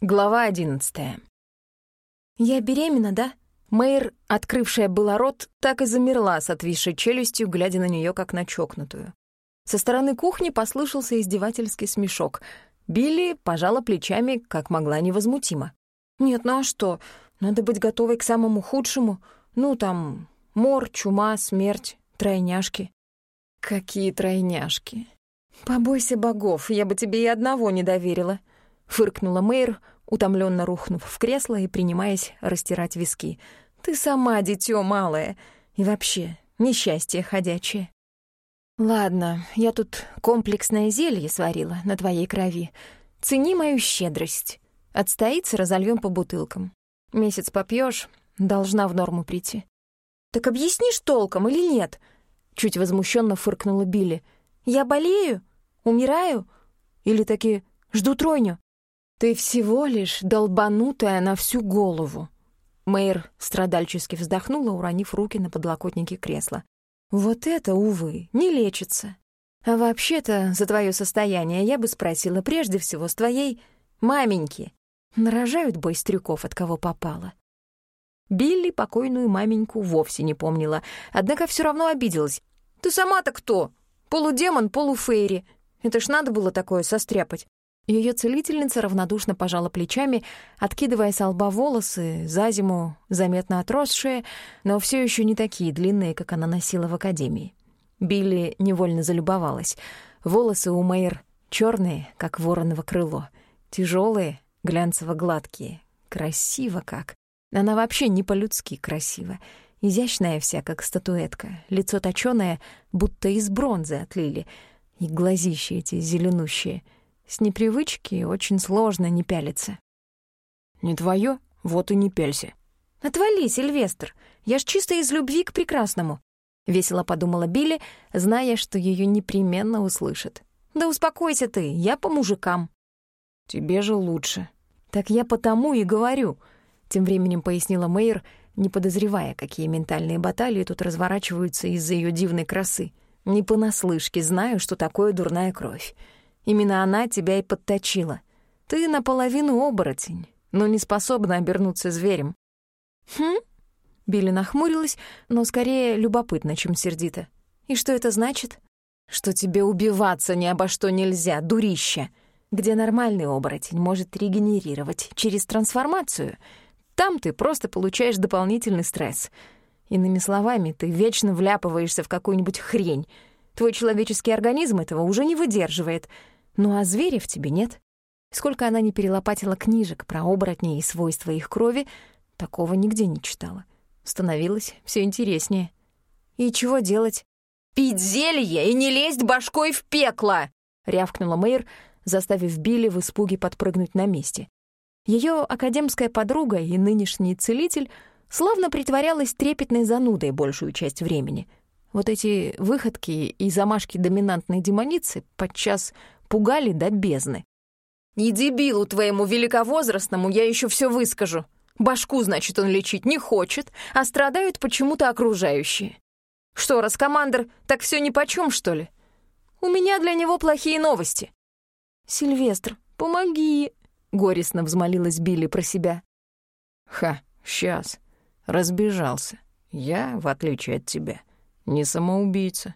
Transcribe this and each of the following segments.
Глава одиннадцатая. «Я беременна, да?» Мэйр, открывшая было рот, так и замерла с отвисшей челюстью, глядя на нее как на чокнутую. Со стороны кухни послышался издевательский смешок. Билли пожала плечами, как могла невозмутимо. «Нет, ну а что? Надо быть готовой к самому худшему. Ну, там, мор, чума, смерть, тройняшки». «Какие тройняшки?» «Побойся богов, я бы тебе и одного не доверила», фыркнула Мэйр, утомленно рухнув в кресло и принимаясь растирать виски. «Ты сама дитё малое. И вообще, несчастье ходячее». «Ладно, я тут комплексное зелье сварила на твоей крови. Цени мою щедрость. Отстоится, разольем по бутылкам. Месяц попьешь, должна в норму прийти». «Так объяснишь толком или нет?» Чуть возмущенно фыркнула Билли. «Я болею? Умираю? Или таки жду тройню?» «Ты всего лишь долбанутая на всю голову». Мэйр страдальчески вздохнула, уронив руки на подлокотники кресла. «Вот это, увы, не лечится. А вообще-то за твое состояние я бы спросила прежде всего с твоей маменьки. Нарожают бой стрюков, от кого попало». Билли покойную маменьку вовсе не помнила, однако все равно обиделась. «Ты сама-то кто? Полудемон, полуфейри. Это ж надо было такое состряпать. Ее целительница равнодушно пожала плечами, откидывая с лба волосы, за зиму заметно отросшие, но все еще не такие длинные, как она носила в академии. Билли невольно залюбовалась. Волосы у Мэйр черные, как вороново крыло, тяжелые, глянцево-гладкие. Красиво как. Она вообще не по-людски красива. Изящная вся, как статуэтка, лицо точёное, будто из бронзы отлили, и глазища эти зеленущие — с непривычки очень сложно не пялиться. «Не твое, вот и не пялься». «Отвали, Сильвестр, я ж чисто из любви к прекрасному», — весело подумала Билли, зная, что ее непременно услышат. «Да успокойся ты, я по мужикам». «Тебе же лучше». «Так я потому и говорю», — тем временем пояснила Мэйр, не подозревая, какие ментальные баталии тут разворачиваются из-за ее дивной красы. «Не понаслышке знаю, что такое дурная кровь. Именно она тебя и подточила. Ты наполовину оборотень, но не способна обернуться зверем». «Хм?» Билли нахмурилась, но скорее любопытно, чем сердито. «И что это значит?» «Что тебе убиваться ни обо что нельзя, дурища!» где нормальный оборотень может регенерировать через трансформацию. Там ты просто получаешь дополнительный стресс. Иными словами, ты вечно вляпываешься в какую-нибудь хрень. Твой человеческий организм этого уже не выдерживает — ну а зверя в тебе нет. Сколько она не перелопатила книжек про оборотней и свойства их крови, такого нигде не читала. Становилось все интереснее. И чего делать? «Пить зелье и не лезть башкой в пекло!» — рявкнула Мэйр, заставив Билли в испуге подпрыгнуть на месте. Ее академская подруга и нынешний целитель славно притворялась трепетной занудой большую часть времени. Вот эти выходки и замашки доминантной демоницы подчас пугали до бездны. «И дебилу твоему великовозрастному я еще все выскажу. Башку, значит, он лечить не хочет, а страдают почему-то окружающие. Что, Раскомандер, так все нипочем, что ли? У меня для него плохие новости». «Сильвестр, помоги!» — горестно взмолилась Билли про себя. «Ха, сейчас. Разбежался. Я, в отличие от тебя, не самоубийца».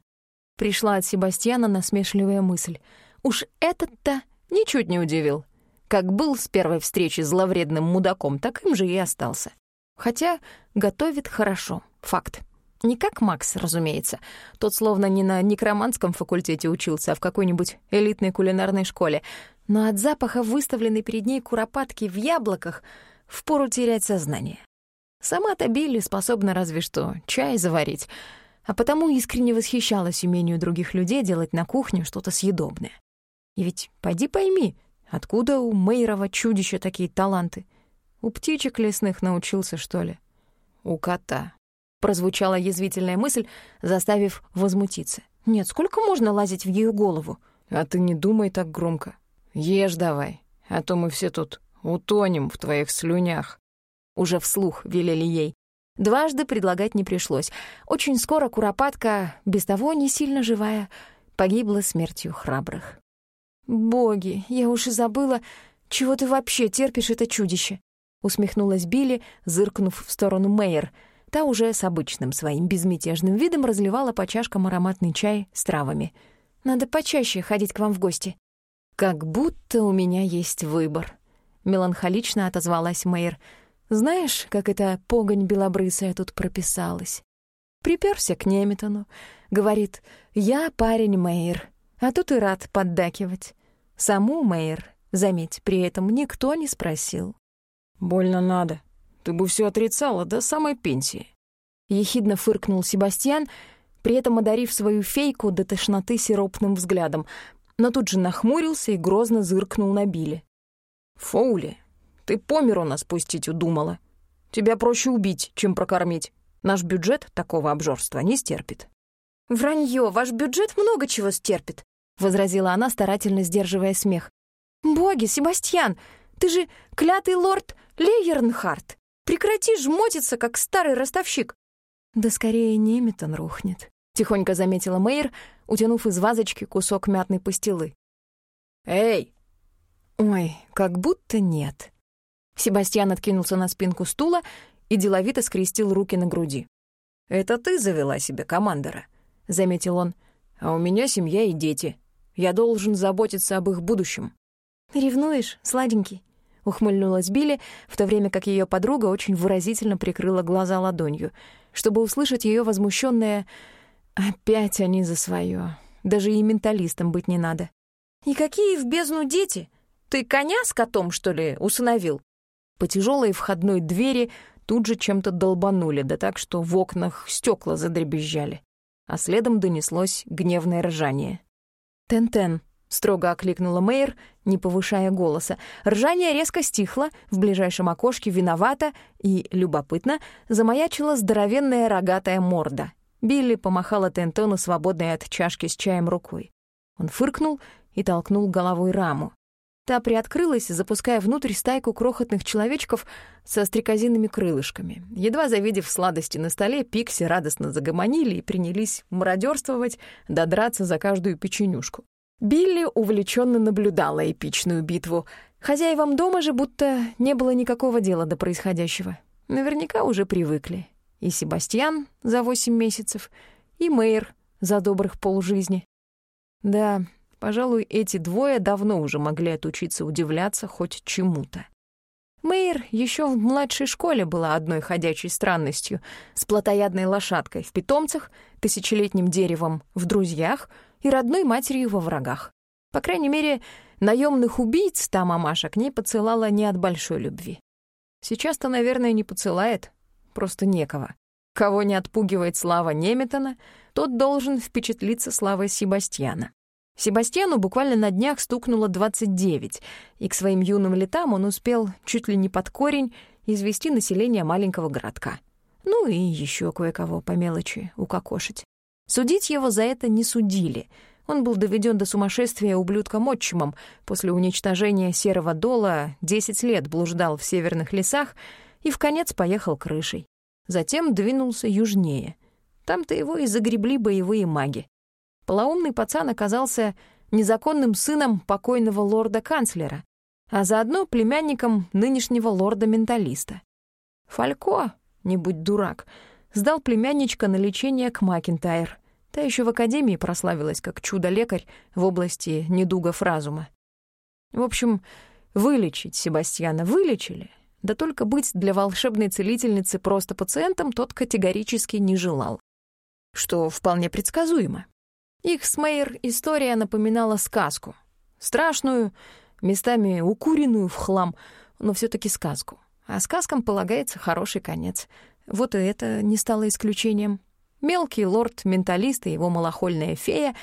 Пришла от Себастьяна насмешливая мысль — Уж этот-то ничуть не удивил. Как был с первой встречи зловредным мудаком, так им же и остался. Хотя готовит хорошо, факт. Не как Макс, разумеется. Тот словно не на некроманском факультете учился, а в какой-нибудь элитной кулинарной школе. Но от запаха выставленной перед ней куропатки в яблоках впору терять сознание. Сама-то Билли способна разве что чай заварить, а потому искренне восхищалась умению других людей делать на кухне что-то съедобное. И ведь пойди пойми, откуда у Мейрова чудища такие таланты? У птичек лесных научился, что ли? У кота. Прозвучала язвительная мысль, заставив возмутиться. Нет, сколько можно лазить в ее голову? А ты не думай так громко. Ешь давай, а то мы все тут утонем в твоих слюнях. Уже вслух велели ей. Дважды предлагать не пришлось. Очень скоро Куропатка, без того не сильно живая, погибла смертью храбрых. Боги, я уж и забыла, чего ты вообще терпишь это чудище?» — усмехнулась Билли, зыркнув в сторону Мэйер. Та уже с обычным своим безмятежным видом разливала по чашкам ароматный чай с травами. «Надо почаще ходить к вам в гости». «Как будто у меня есть выбор», — меланхолично отозвалась Мэйер. «Знаешь, как эта погонь белобрысая тут прописалась?» Приперся к Неметону. Говорит, «Я парень Мэйр, а тут и рад поддакивать». Саму Мэйр, заметь, при этом никто не спросил. «Больно надо. Ты бы все отрицала до самой пенсии». Ехидно фыркнул Себастьян, при этом одарив свою фейку до тошноты сиропным взглядом, но тут же нахмурился и грозно зыркнул на Билли. «Фоули, ты по миру нас пустить удумала. Тебя проще убить, чем прокормить. Наш бюджет такого обжорства не стерпит». «Вранье, ваш бюджет много чего стерпит», — возразила она, старательно сдерживая смех. «Боги, Себастьян, ты же клятый лорд Лейернхарт. Прекрати жмотиться, как старый ростовщик». «Да скорее Неметон рухнет», — тихонько заметила Мэйр, утянув из вазочки кусок мятной пастилы. «Эй!» «Ой, как будто нет». Себастьян откинулся на спинку стула и деловито скрестил руки на груди. «Это ты завела себе командора», — заметил он. «А у меня семья и дети. Я должен заботиться об их будущем». «Ревнуешь, сладенький?» — ухмыльнулась Билли, в то время как ее подруга очень выразительно прикрыла глаза ладонью, чтобы услышать ее возмущенное «Опять они за свое. Даже и менталистом быть не надо». «И какие в бездну дети? Ты коня с котом, что ли, усыновил?» По тяжелой входной двери тут же чем-то долбанули, да так, что в окнах стекла задребезжали. А следом донеслось гневное ржание. «Тен-тен», — строго окликнула Мэйр, не повышая голоса. Ржание резко стихло, в ближайшем окошке виновата и, любопытно, замаячила здоровенная рогатая морда. Билли помахала Тентону свободной от чашки с чаем рукой. Он фыркнул и толкнул головой раму. Та приоткрылась, запуская внутрь стайку крохотных человечков со стрекозинными крылышками. Едва завидев сладости на столе, пикси радостно загомонили и принялись мародерствовать, додраться за каждую печенюшку. Билли увлеченно наблюдала эпичную битву. Хозяевам дома же будто не было никакого дела до происходящего. Наверняка уже привыкли. И Себастьян за восемь месяцев, и Мэйр за добрых полжизни. Да, Пожалуй, эти двое давно уже могли отучиться удивляться хоть чему-то. Мэйр еще в младшей школе была одной ходячей странностью, с плотоядной лошадкой в питомцах, тысячелетним деревом в друзьях и родной матерью во врагах. По крайней мере, наемных убийц та мамаша к ней поцелала не от большой любви. Сейчас-то, наверное, не поцелает, просто некого. Кого не отпугивает слава Неметона, тот должен впечатлиться славой Себастьяна. Себастьяну буквально на днях стукнуло 29, и к своим юным летам он успел чуть ли не под корень извести население маленького городка. Ну и еще кое-кого по мелочи укокошить. Судить его за это не судили. Он был доведен до сумасшествия ублюдком-отчимом. После уничтожения серого дола 10 лет блуждал в северных лесах и в конец поехал крышей. Затем двинулся южнее. Там-то его и загребли боевые маги. Полоумный пацан оказался незаконным сыном покойного лорда-канцлера, а заодно племянником нынешнего лорда-менталиста. Фалько, не будь дурак, сдал племянничка на лечение к Макинтайр. Та еще в академии прославилась как чудо-лекарь в области недугов разума. В общем, вылечить Себастьяна вылечили, да только быть для волшебной целительницы просто пациентом тот категорически не желал. Что вполне предсказуемо. Их с Мэйр история напоминала сказку. Страшную, местами укуренную в хлам, но все таки сказку. А сказкам полагается хороший конец. Вот и это не стало исключением. Мелкий лорд-менталист и его малохольная фея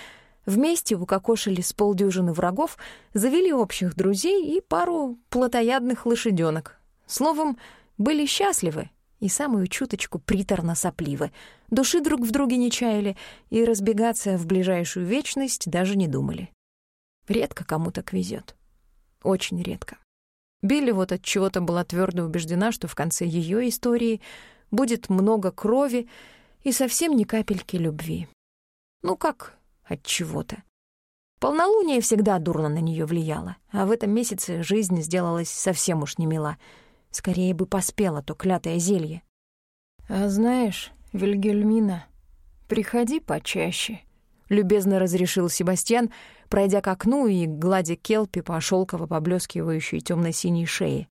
вместе укокошили с полдюжины врагов, завели общих друзей и пару плотоядных лошаденок. Словом, были счастливы и самую чуточку приторно-сопливы. Души друг в друге не чаяли и разбегаться в ближайшую вечность даже не думали. Редко кому так везет. Очень редко. Билли вот от чего-то была твердо убеждена, что в конце ее истории будет много крови и совсем ни капельки любви. Ну как от чего-то? Полнолуние всегда дурно на нее влияло, а в этом месяце жизнь сделалась совсем уж немила. Скорее бы поспела то клятое зелье. «А знаешь, Вильгельмина, приходи почаще», — любезно разрешил Себастьян, пройдя к окну и гладя Келпи по шелково поблескивающей темно синей шее.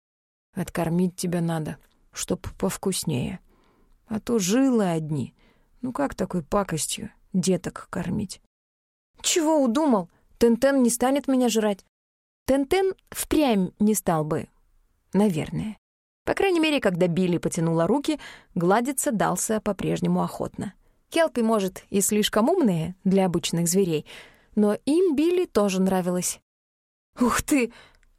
«Откормить тебя надо, чтоб повкуснее. А то жилы одни. Ну как такой пакостью деток кормить?» «Чего удумал?» Тентен не станет меня жрать. Тентен впрямь не стал бы. Наверное. По крайней мере, когда Билли потянула руки, гладиться дался по-прежнему охотно. Келпи, может, и слишком умные для обычных зверей, но им Билли тоже нравилось. «Ух ты!»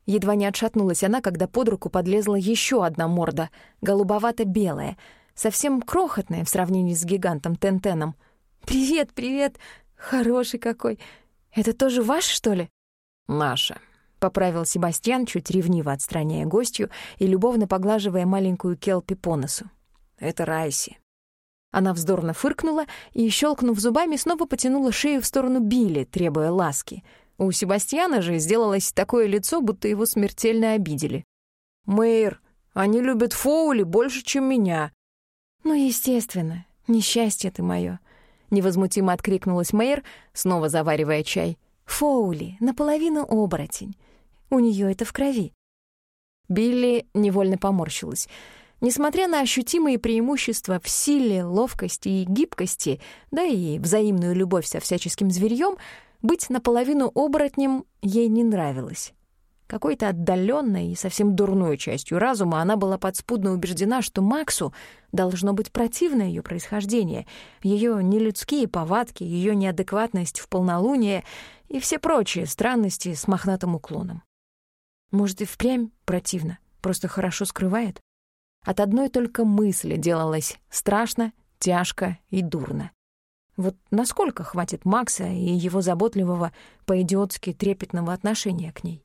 Едва не отшатнулась она, когда под руку подлезла еще одна морда, голубовато-белая, совсем крохотная в сравнении с гигантом Тентеном. «Привет, привет! Хороший какой! «Это тоже ваш, что ли?» «Наша», — поправил Себастьян, чуть ревниво отстраняя гостью и любовно поглаживая маленькую Келпи по носу. «Это Райси». Она вздорно фыркнула и, щелкнув зубами, снова потянула шею в сторону Билли, требуя ласки. У Себастьяна же сделалось такое лицо, будто его смертельно обидели. «Мэйр, они любят Фоули больше, чем меня». «Ну, естественно, несчастье ты моё. Невозмутимо откликнулась Мэйр, снова заваривая чай. «Фоули, наполовину оборотень. У нее это в крови». Билли невольно поморщилась. Несмотря на ощутимые преимущества в силе, ловкости и гибкости, да и взаимную любовь со всяческим зверьем, быть наполовину оборотнем ей не нравилось. Какой-то отдаленной и совсем дурной частью разума она была подспудно убеждена, что Максу должно быть противно ее происхождение, ее нелюдские повадки, ее неадекватность в полнолуние и все прочие странности с мохнатым уклоном. Может, и впрямь противно, просто хорошо скрывает? От одной только мысли делалось страшно, тяжко и дурно. Вот насколько хватит Макса и его заботливого, по-идиотски трепетного отношения к ней?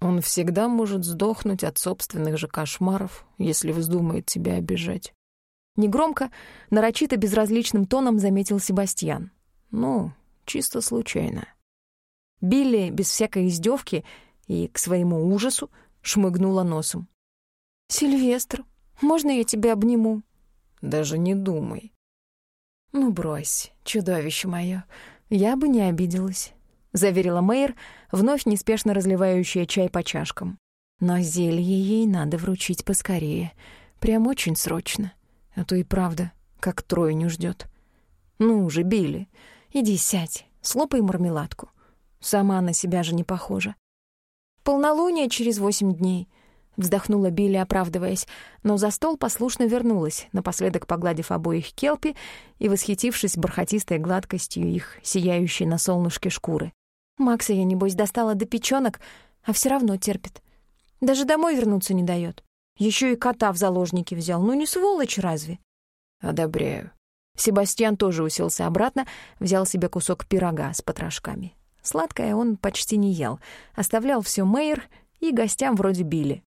Он всегда может сдохнуть от собственных же кошмаров, если вздумает тебя обижать. Негромко, нарочито безразличным тоном заметил Себастьян. Ну, чисто случайно. Билли без всякой издевки и к своему ужасу шмыгнула носом. «Сильвестр, можно я тебя обниму?» «Даже не думай». «Ну, брось, чудовище мое, я бы не обиделась заверила Мэйр, вновь неспешно разливающая чай по чашкам. Но зелье ей надо вручить поскорее, прям очень срочно, а то и правда, как тройню ждет. Ну уже Билли, иди сядь, слопай мармеладку. Сама на себя же не похожа. Полнолуние через восемь дней —— вздохнула Билли, оправдываясь, но за стол послушно вернулась, напоследок погладив обоих келпи и восхитившись бархатистой гладкостью их сияющей на солнышке шкуры. Макса я, небось, достала до печёнок, а все равно терпит. Даже домой вернуться не дает. Еще и кота в заложники взял. Ну не сволочь разве? Одобряю. Себастьян тоже уселся обратно, взял себе кусок пирога с потрошками. Сладкое он почти не ел, оставлял все Мэйр и гостям вроде Билли.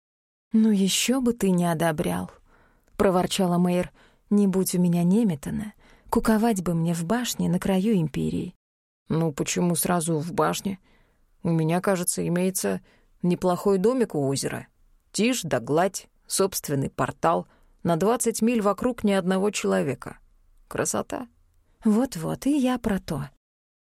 «Ну еще бы ты не одобрял», — проворчала Мэйр. «Не будь у меня Неметана, куковать бы мне в башне на краю империи. «Ну, почему сразу в башне? У меня, кажется, имеется неплохой домик у озера. Тишь да гладь, собственный портал, на двадцать миль вокруг ни одного человека. Красота». «Вот-вот, и я про то».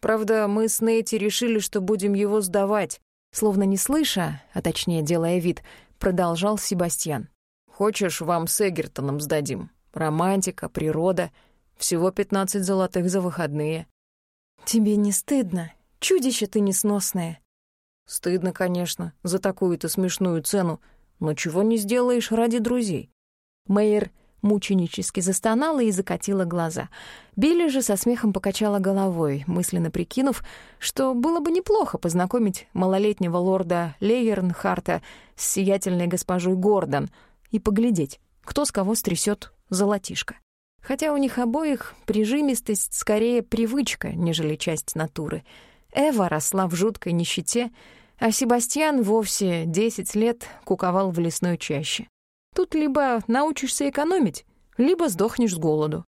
Правда, мы с Нейти решили, что будем его сдавать. Словно не слыша, а точнее делая вид, продолжал Себастьян. «Хочешь, вам с Эгертоном сдадим? Романтика, природа, всего пятнадцать золотых за выходные». «Тебе не стыдно? Чудище ты несносное». «Стыдно, конечно, за такую-то смешную цену, но чего не сделаешь ради друзей». Мэйр мученически застонала и закатила глаза. Билли же со смехом покачала головой, мысленно прикинув, что было бы неплохо познакомить малолетнего лорда Лейернхарта с сиятельной госпожой Гордон и поглядеть, кто с кого стрясет золотишко хотя у них обоих прижимистость скорее привычка, нежели часть натуры. Эва росла в жуткой нищете, а Себастьян вовсе десять лет куковал в лесной чаще. Тут либо научишься экономить, либо сдохнешь с голоду.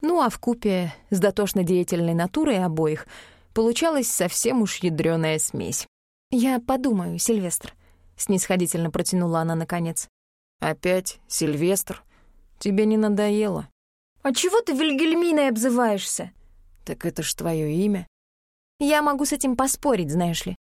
Ну а в купе с дотошно-деятельной натурой обоих получалась совсем уж ядрёная смесь. «Я подумаю, Сильвестр», — снисходительно протянула она наконец. «Опять Сильвестр? Тебе не надоело?» «А чего ты Вильгельминой обзываешься?» «Так это ж твое имя». «Я могу с этим поспорить, знаешь ли».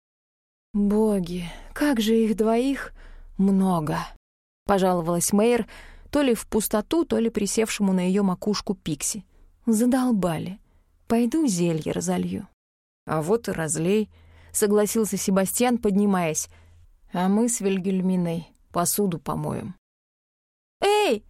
«Боги, как же их двоих много!» — пожаловалась Мэйр, то ли в пустоту, то ли присевшему на ее макушку Пикси. «Задолбали. Пойду зелье разолью». «А вот и разлей», — согласился Себастьян, поднимаясь. «А мы с Вильгельминой посуду помоем». «Эй,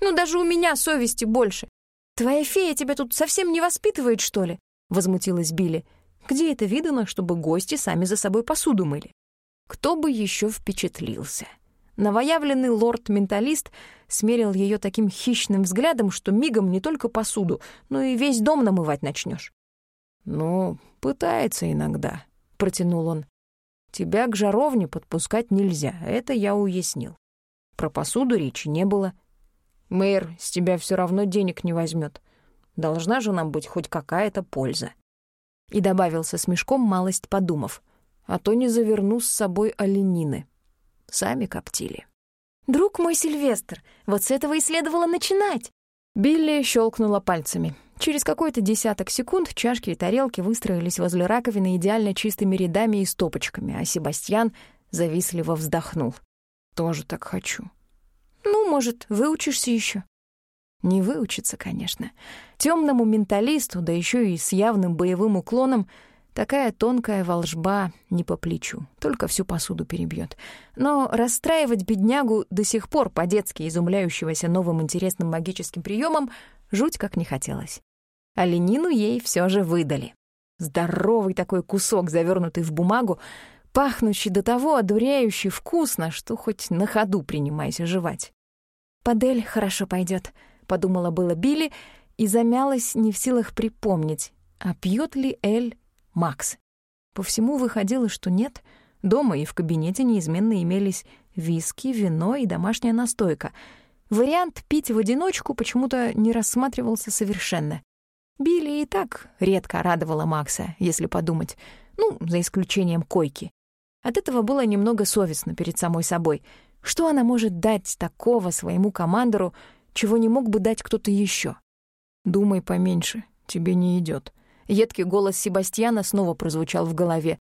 ну даже у меня совести больше. Твоя фея тебя тут совсем не воспитывает, что ли?» — возмутилась Билли. «Где это видано, чтобы гости сами за собой посуду мыли?» Кто бы еще впечатлился? Новоявленный лорд-менталист смерил ее таким хищным взглядом, что мигом не только посуду, но и весь дом намывать начнешь. «Ну, пытается иногда», — протянул он. «Тебя к жаровне подпускать нельзя, это я уяснил. Про посуду речи не было. Мэр с тебя все равно денег не возьмет. Должна же нам быть хоть какая-то польза». И добавил со смешком, малость подумав, «А то не заверну с собой оленины». Сами коптили. «Друг мой Сильвестр, вот с этого и следовало начинать!» Билли щелкнула пальцами. Через какой-то десяток секунд чашки и тарелки выстроились возле раковины идеально чистыми рядами и стопочками, а Себастьян завистливо вздохнул. «Тоже так хочу». «Ну, может, выучишься еще? Не выучиться, конечно. Темному менталисту, да еще и с явным боевым уклоном — Такая тонкая волжба не по плечу, только всю посуду перебьет. Но расстраивать беднягу до сих пор по-детски изумляющегося новым интересным магическим приемом жуть как не хотелось. А ленину ей все же выдали. Здоровый такой кусок, завернутый в бумагу, пахнущий до того одуряющий вкусно, что хоть на ходу принимайся жевать. «Падель хорошо пойдет, подумала было Билли и замялась не в силах припомнить, а пьет ли Эль Макс. По всему выходило, что нет. Дома и в кабинете неизменно имелись виски, вино и домашняя настойка. Вариант пить в одиночку почему-то не рассматривался совершенно. Билли и так редко радовала Макса, если подумать. Ну, за исключением койки. От этого было немного совестно перед самой собой. Что она может дать такого своему командору, чего не мог бы дать кто-то еще? «Думай поменьше, тебе не идет. Едкий голос Себастьяна снова прозвучал в голове.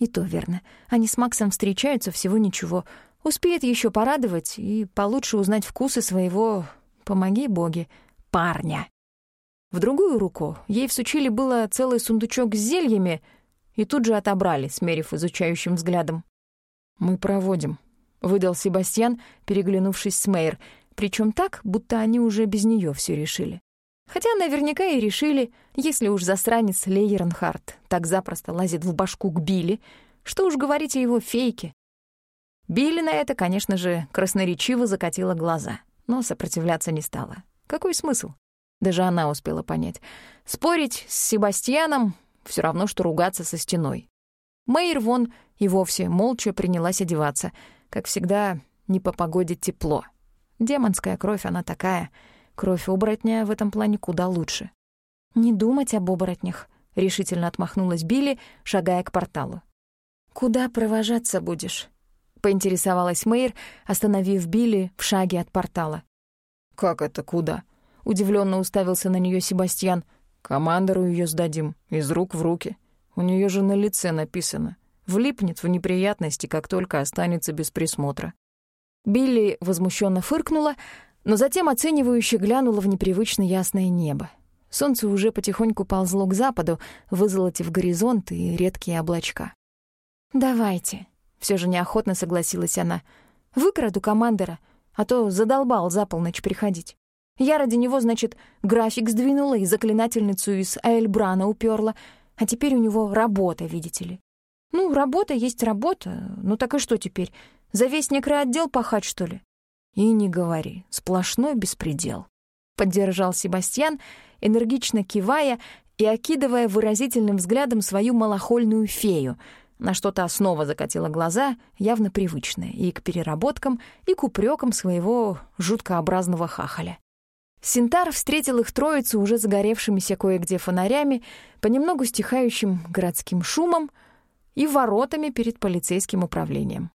И то верно. Они с Максом встречаются всего ничего. Успеет еще порадовать и получше узнать вкусы своего, помоги боги, парня. В другую руку ей всучили было целый сундучок с зельями и тут же отобрали, смерив изучающим взглядом. «Мы проводим», — выдал Себастьян, переглянувшись с Мэйр, причем так, будто они уже без нее все решили. Хотя наверняка и решили, если уж засранец Лейернхард так запросто лазит в башку к Билли, что уж говорить о его фейке. Билли на это, конечно же, красноречиво закатила глаза, но сопротивляться не стала. Какой смысл? Даже она успела понять. Спорить с Себастьяном — все равно, что ругаться со стеной. Мэйр вон и вовсе молча принялась одеваться. Как всегда, не по погоде тепло. Демонская кровь она такая — Кровь оборотня в этом плане куда лучше. «Не думать об оборотнях», — решительно отмахнулась Билли, шагая к порталу. «Куда провожаться будешь?» — поинтересовалась Мэйр, остановив Билли в шаге от портала. «Как это куда?» — удивленно уставился на нее Себастьян. «Командору ее сдадим, из рук в руки. У нее же на лице написано. Влипнет в неприятности, как только останется без присмотра». Билли возмущенно фыркнула, но затем оценивающе глянула в непривычно ясное небо. Солнце уже потихоньку ползло к западу, вызолотив горизонт и редкие облачка. «Давайте», — все же неохотно согласилась она, — «выкраду командора, а то задолбал за полночь приходить. Я ради него, значит, график сдвинула и заклинательницу из Аэльбрана уперла, а теперь у него работа, видите ли. Ну, работа есть работа, ну так и что теперь, за весь некроотдел пахать, что ли? «И не говори, сплошной беспредел», — поддержал Себастьян, энергично кивая и окидывая выразительным взглядом свою малохольную фею, на что-то снова закатила глаза, явно привычная, и к переработкам, и к упрекам своего жуткообразного хахаля. Синтар встретил их троицу уже загоревшимися кое-где фонарями, понемногу стихающим городским шумом и воротами перед полицейским управлением.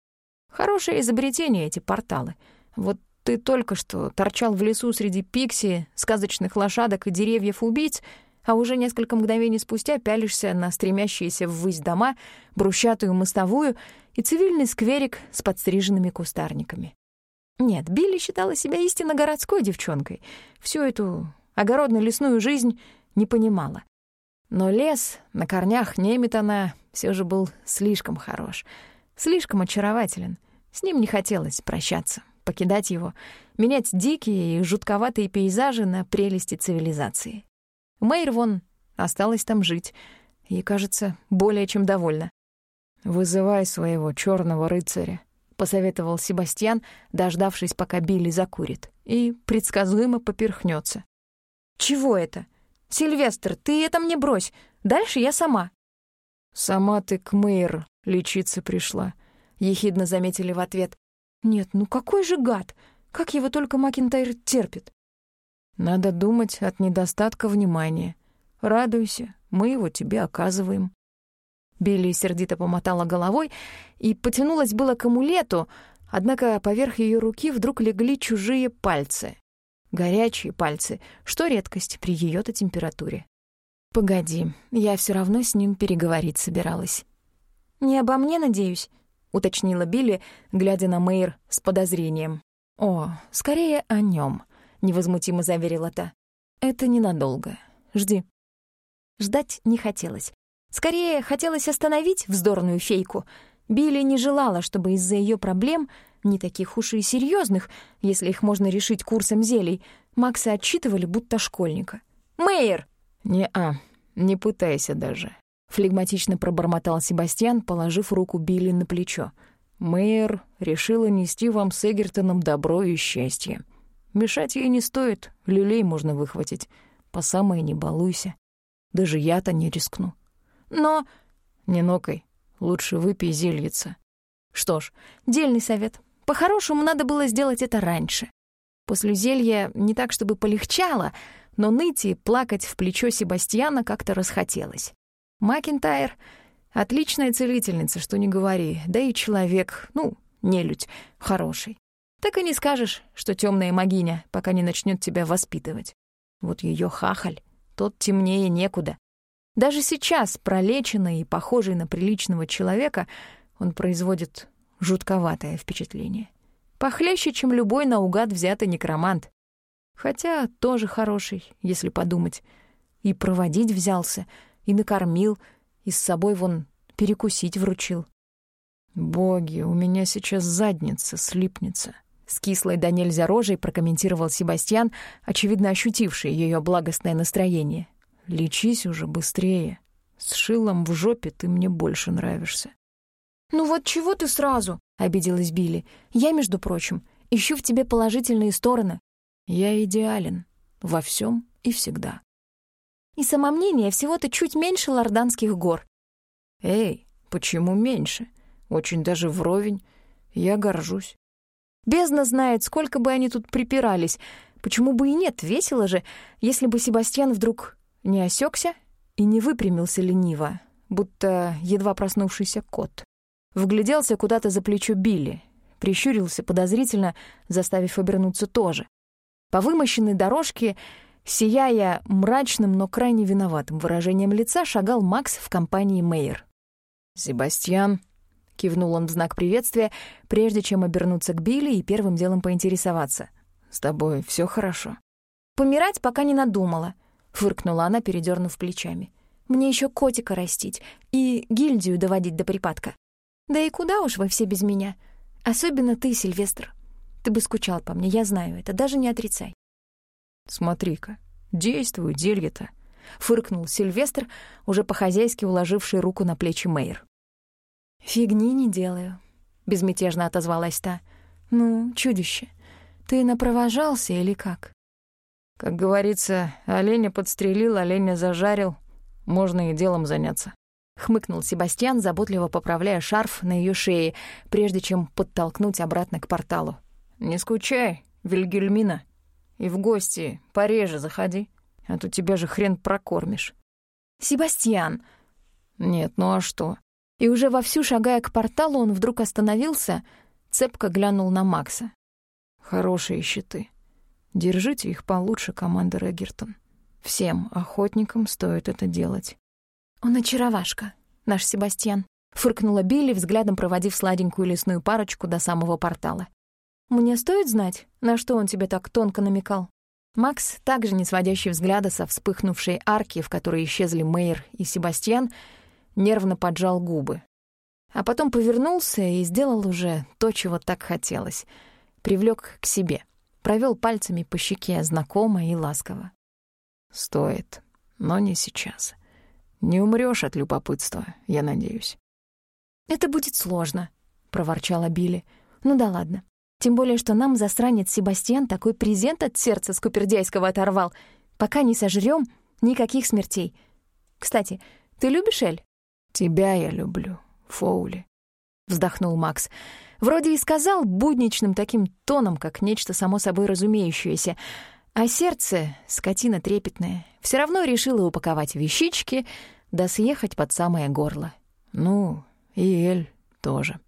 Хорошее изобретение эти порталы. Вот ты только что торчал в лесу среди пикси, сказочных лошадок и деревьев-убийц, а уже несколько мгновений спустя пялишься на стремящиеся ввысь дома, брусчатую мостовую и цивильный скверик с подстриженными кустарниками. Нет, Билли считала себя истинно городской девчонкой. Всю эту огородно-лесную жизнь не понимала. Но лес на корнях Неметана все же был слишком хорош, слишком очарователен. С ним не хотелось прощаться, покидать его, менять дикие и жутковатые пейзажи на прелести цивилизации. Мэйр вон осталась там жить и, кажется, более чем довольна. «Вызывай своего черного рыцаря», — посоветовал Себастьян, дождавшись, пока Билли закурит, и предсказуемо поперхнется. «Чего это? Сильвестр, ты это мне брось. Дальше я сама». «Сама ты к Мэйр лечиться пришла», — ехидно заметили в ответ. «Нет, ну какой же гад! Как его только Макинтайр терпит!» «Надо думать от недостатка внимания. Радуйся, мы его тебе оказываем». Билли сердито помотала головой и потянулась было к амулету, однако поверх ее руки вдруг легли чужие пальцы. Горячие пальцы, что редкость при ее то температуре. «Погоди, я все равно с ним переговорить собиралась». «Не обо мне, надеюсь?» — уточнила Билли, глядя на Мэйр с подозрением. «О, скорее о нем, невозмутимо заверила та. «Это ненадолго. Жди». Ждать не хотелось. Скорее, хотелось остановить вздорную фейку. Билли не желала, чтобы из-за ее проблем, не таких уж и серьезных, если их можно решить курсом зелий, Макса отчитывали будто школьника. «Мэйр!» «Не-а, не пытайся даже», — флегматично пробормотал Себастьян, положив руку Билли на плечо. «Мэйр решила нести вам с Эгертоном добро и счастье. Мешать ей не стоит, люлей можно выхватить. По самое не балуйся. Даже я-то не рискну». Но... Не нокай. Лучше выпей зельица. Что ж, дельный совет. По-хорошему, надо было сделать это раньше. После зелья не так, чтобы полегчало, но ныть и плакать в плечо Себастьяна как-то расхотелось. Макинтайр — отличная целительница, что не говори, да и человек, ну, нелюдь, хороший. Так и не скажешь, что темная магиня, пока не начнет тебя воспитывать. Вот ее хахаль, тот темнее некуда. Даже сейчас, пролеченный и похожий на приличного человека, он производит жутковатое впечатление. Похлеще, чем любой наугад взятый некромант. Хотя тоже хороший, если подумать. И проводить взялся, и накормил, и с собой вон перекусить вручил. «Боги, у меня сейчас задница слипнется», — с кислой до нельзя рожей прокомментировал Себастьян, очевидно ощутивший ее благостное настроение. Лечись уже быстрее. С шилом в жопе ты мне больше нравишься. «Ну вот чего ты сразу?» — обиделась Билли. «Я, между прочим, ищу в тебе положительные стороны». «Я идеален. Во всем и всегда». «И самомнение всего-то чуть меньше лорданских гор». «Эй, почему меньше? Очень даже вровень. Я горжусь». Бездна знает, сколько бы они тут припирались. Почему бы и нет, весело же, если бы Себастьян вдруг не осекся и не выпрямился лениво, будто едва проснувшийся кот. Вгляделся куда-то за плечо Билли, прищурился подозрительно, заставив обернуться тоже. По вымощенной дорожке, сияя мрачным, но крайне виноватым выражением лица, шагал Макс в компании Мейер. «Себастьян», — кивнул он в знак приветствия, прежде чем обернуться к Билли и первым делом поинтересоваться. «С тобой все хорошо?» «Помирать пока не надумала», фыркнула она, передернув плечами. Мне еще котика растить и гильдию доводить до припадка. Да и куда уж вы все без меня? Особенно ты, Сильвестр. Ты бы скучал по мне, я знаю это, даже не отрицай. Смотри-ка, действует зелье-то. Фыркнул Сильвестр, уже по-хозяйски уложивший руку на плечи Мэйр. «Фигни не делаю», — безмятежно отозвалась та. «Ну, чудище, ты напровожался или как?» Как говорится, оленя подстрелил, оленя зажарил. Можно и делом заняться. Хмыкнул Себастьян, заботливо поправляя шарф на ее шее, прежде чем подтолкнуть обратно к порталу. «Не скучай, Вильгельмина. И в гости пореже заходи, а то тебя же хрен прокормишь. «Себастьян!» «Нет, ну а что?» И уже вовсю шагая к порталу, он вдруг остановился, цепко глянул на Макса. «Хорошие щиты. Держите их получше, команда Регертон. Всем охотникам стоит это делать». «Он очаровашка, наш Себастьян», — фыркнула Билли, взглядом проводив сладенькую лесную парочку до самого портала. «Мне стоит знать, на что он тебе так тонко намекал?» Макс, также не сводящий взгляда со вспыхнувшей арки, в которой исчезли Мейер и Себастьян, нервно поджал губы. А потом повернулся и сделал уже то, чего так хотелось. Привлек к себе, провел пальцами по щеке знакомо и ласково. «Стоит, но не сейчас. Не умрёшь от любопытства, я надеюсь». «Это будет сложно», — проворчала Билли. «Ну да ладно. Тем более, что нам засранец Себастьян такой презент от сердца скупердяйского оторвал. Пока не сожрём, никаких смертей. Кстати, ты любишь Эль?» «Тебя я люблю, Фоули», — вздохнул Макс. Вроде и сказал будничным таким тоном, как нечто само собой разумеющееся, а сердце, скотина трепетная, все равно решило упаковать вещички да съехать под самое горло. Ну, и Эль тоже.